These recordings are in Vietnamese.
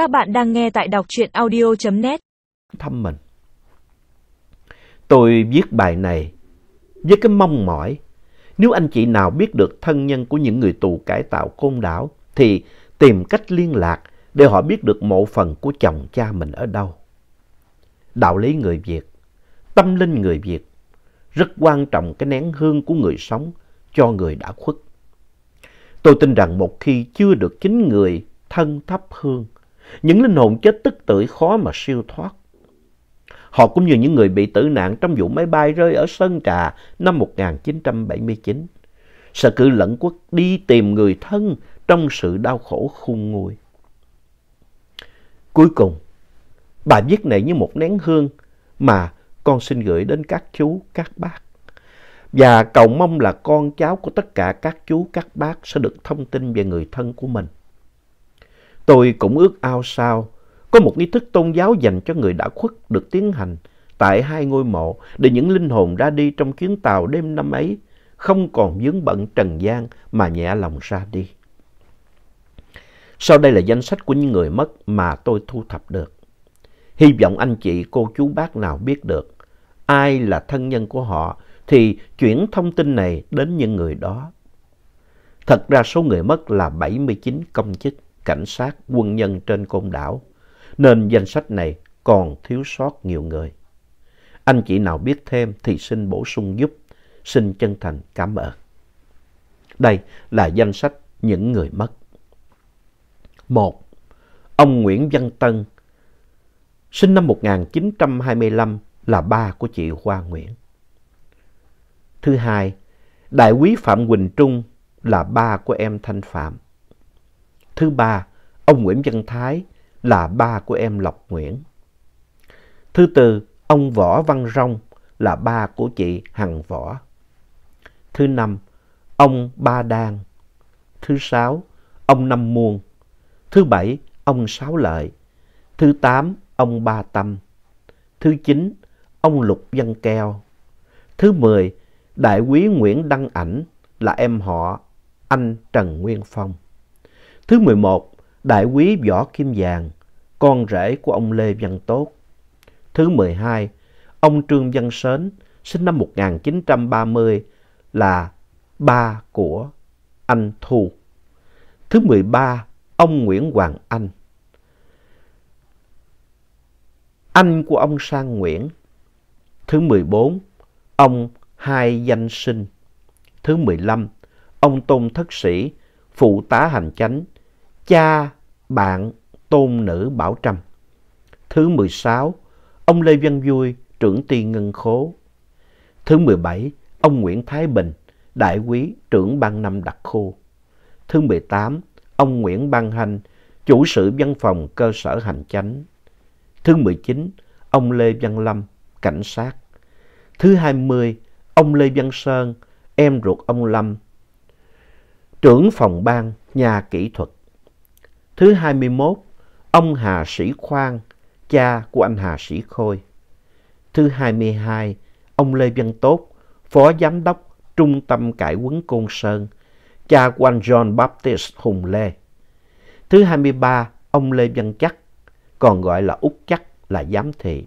Các bạn đang nghe tại đọc truyện audio.net. thăm mình. Tôi viết bài này với cái mong mỏi nếu anh chị nào biết được thân nhân của những người tù cải tạo côn đảo thì tìm cách liên lạc để họ biết được mộ phần của chồng cha mình ở đâu. Đạo lý người Việt, tâm linh người Việt rất quan trọng cái nén hương của người sống cho người đã khuất. Tôi tin rằng một khi chưa được chính người thân thắp hương, những linh hồn chết tức tưởi khó mà siêu thoát. Họ cũng như những người bị tử nạn trong vụ máy bay rơi ở Sơn Trà năm 1979. Sẽ cử lẫn quốc đi tìm người thân trong sự đau khổ khôn nguôi. Cuối cùng, bài viết này như một nén hương mà con xin gửi đến các chú, các bác. Và cầu mong là con cháu của tất cả các chú, các bác sẽ được thông tin về người thân của mình. Tôi cũng ước ao sao có một nghi thức tôn giáo dành cho người đã khuất được tiến hành tại hai ngôi mộ để những linh hồn ra đi trong chuyến tàu đêm năm ấy không còn vướng bận trần gian mà nhẹ lòng ra đi. Sau đây là danh sách của những người mất mà tôi thu thập được. Hy vọng anh chị, cô chú bác nào biết được ai là thân nhân của họ thì chuyển thông tin này đến những người đó. Thật ra số người mất là 79 công chức, cảnh sát, quân nhân trên côn đảo, nên danh sách này còn thiếu sót nhiều người. Anh chị nào biết thêm thì xin bổ sung giúp, xin chân thành cảm ơn. Đây là danh sách những người mất. 1. Ông Nguyễn Văn Tân, sinh năm 1925, là ba của chị Hoa Nguyễn. Thứ hai, Đại quý Phạm Quỳnh Trung là ba của em Thanh Phạm. Thứ ba, ông Nguyễn Văn Thái là ba của em Lộc Nguyễn. Thứ tư, ông Võ Văn Rong là ba của chị Hằng Võ. Thứ năm, ông Ba Đan. Thứ sáu, ông Năm Muôn. Thứ bảy, ông Sáu Lợi. Thứ tám, ông Ba Tâm. Thứ chín, ông Lục Văn Keo. Thứ mười, đại quý Nguyễn Đăng Ảnh là em họ anh Trần Nguyên Phong. Thứ mười một, đại quý Võ Kim Vàng, con rể của ông Lê Văn Tốt. Thứ mười hai, ông Trương Văn Sến, sinh năm 1930, là ba của anh Thu. Thứ mười ba, ông Nguyễn Hoàng Anh. Anh của ông Sang Nguyễn. Thứ mười bốn, ông Hai Danh Sinh. Thứ mười lăm, ông Tôn Thất Sĩ, phụ tá hành chánh, cha bạn tôn nữ Bảo Trâm. Thứ mười sáu, ông Lê Văn Vui, trưởng ty ngân khố. Thứ mười bảy, ông Nguyễn Thái Bình, đại quý trưởng ban năm đặc khu. Thứ mười tám, ông Nguyễn Ban Hanh, chủ sự văn phòng cơ sở hành chánh. Thứ mười chín, ông Lê Văn Lâm, cảnh sát. Thứ hai mươi, ông Lê Văn Sơn, em ruột ông Lâm, trưởng phòng ban nhà kỹ thuật. Thứ hai mươi 21, ông Hà Sĩ Khoan, cha của anh Hà Sĩ Khôi. Thứ hai mươi hai, ông Lê Văn Tốt, phó giám đốc Trung tâm Cải huấn Côn Sơn, cha của anh John Baptist Hùng Lê. Thứ hai mươi ba, ông Lê Văn Chắc, còn gọi là Út Chắc là giám thị.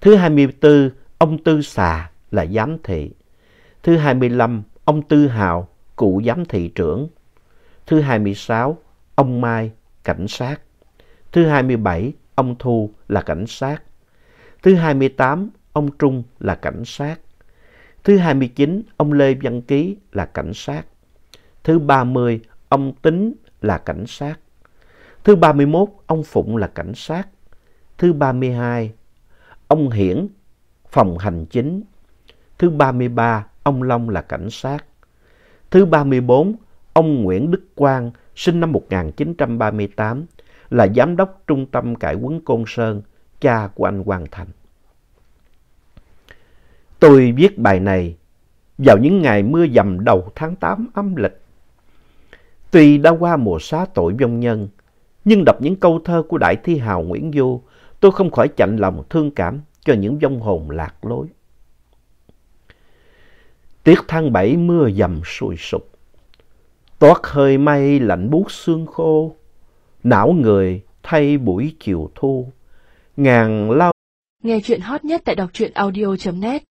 Thứ hai mươi 24, ông Tư Xà là giám thị. Thứ hai mươi lăm, ông Tư Hào, cụ giám thị trưởng. Thứ hai mươi sáu, ông Mai, cảnh sát. Thứ hai mươi bảy, ông Thu là cảnh sát. Thứ hai mươi tám, ông Trung là cảnh sát. Thứ hai mươi chín, ông Lê Văn Ký là cảnh sát. Thứ ba mươi, ông Tính là cảnh sát. Thứ ba mươi 31, ông Phụng là cảnh sát. Thứ ba mươi hai, ông Hiển, phòng hành chính. Thứ ba mươi ba, ông Long là cảnh sát. Thứ ba mươi bốn, ông Nguyễn Đức Quang, sinh năm 1938, là giám đốc trung tâm cải huấn Côn Sơn, cha của anh Hoàng Thành. Tôi viết bài này vào những ngày mưa dầm đầu tháng 8 âm lịch. Tuy đã qua mùa xá tội vong nhân, nhưng đọc những câu thơ của đại thi hào Nguyễn Du, tôi không khỏi chạnh lòng thương cảm cho những vong hồn lạc lối. Tiết tháng 7 mưa dầm sùi sụp, toát hơi mây lạnh buốt xương khô, não người thay buổi chiều thu. Ngàn lao Nghe chuyện hot nhất tại đọc truyện audio.net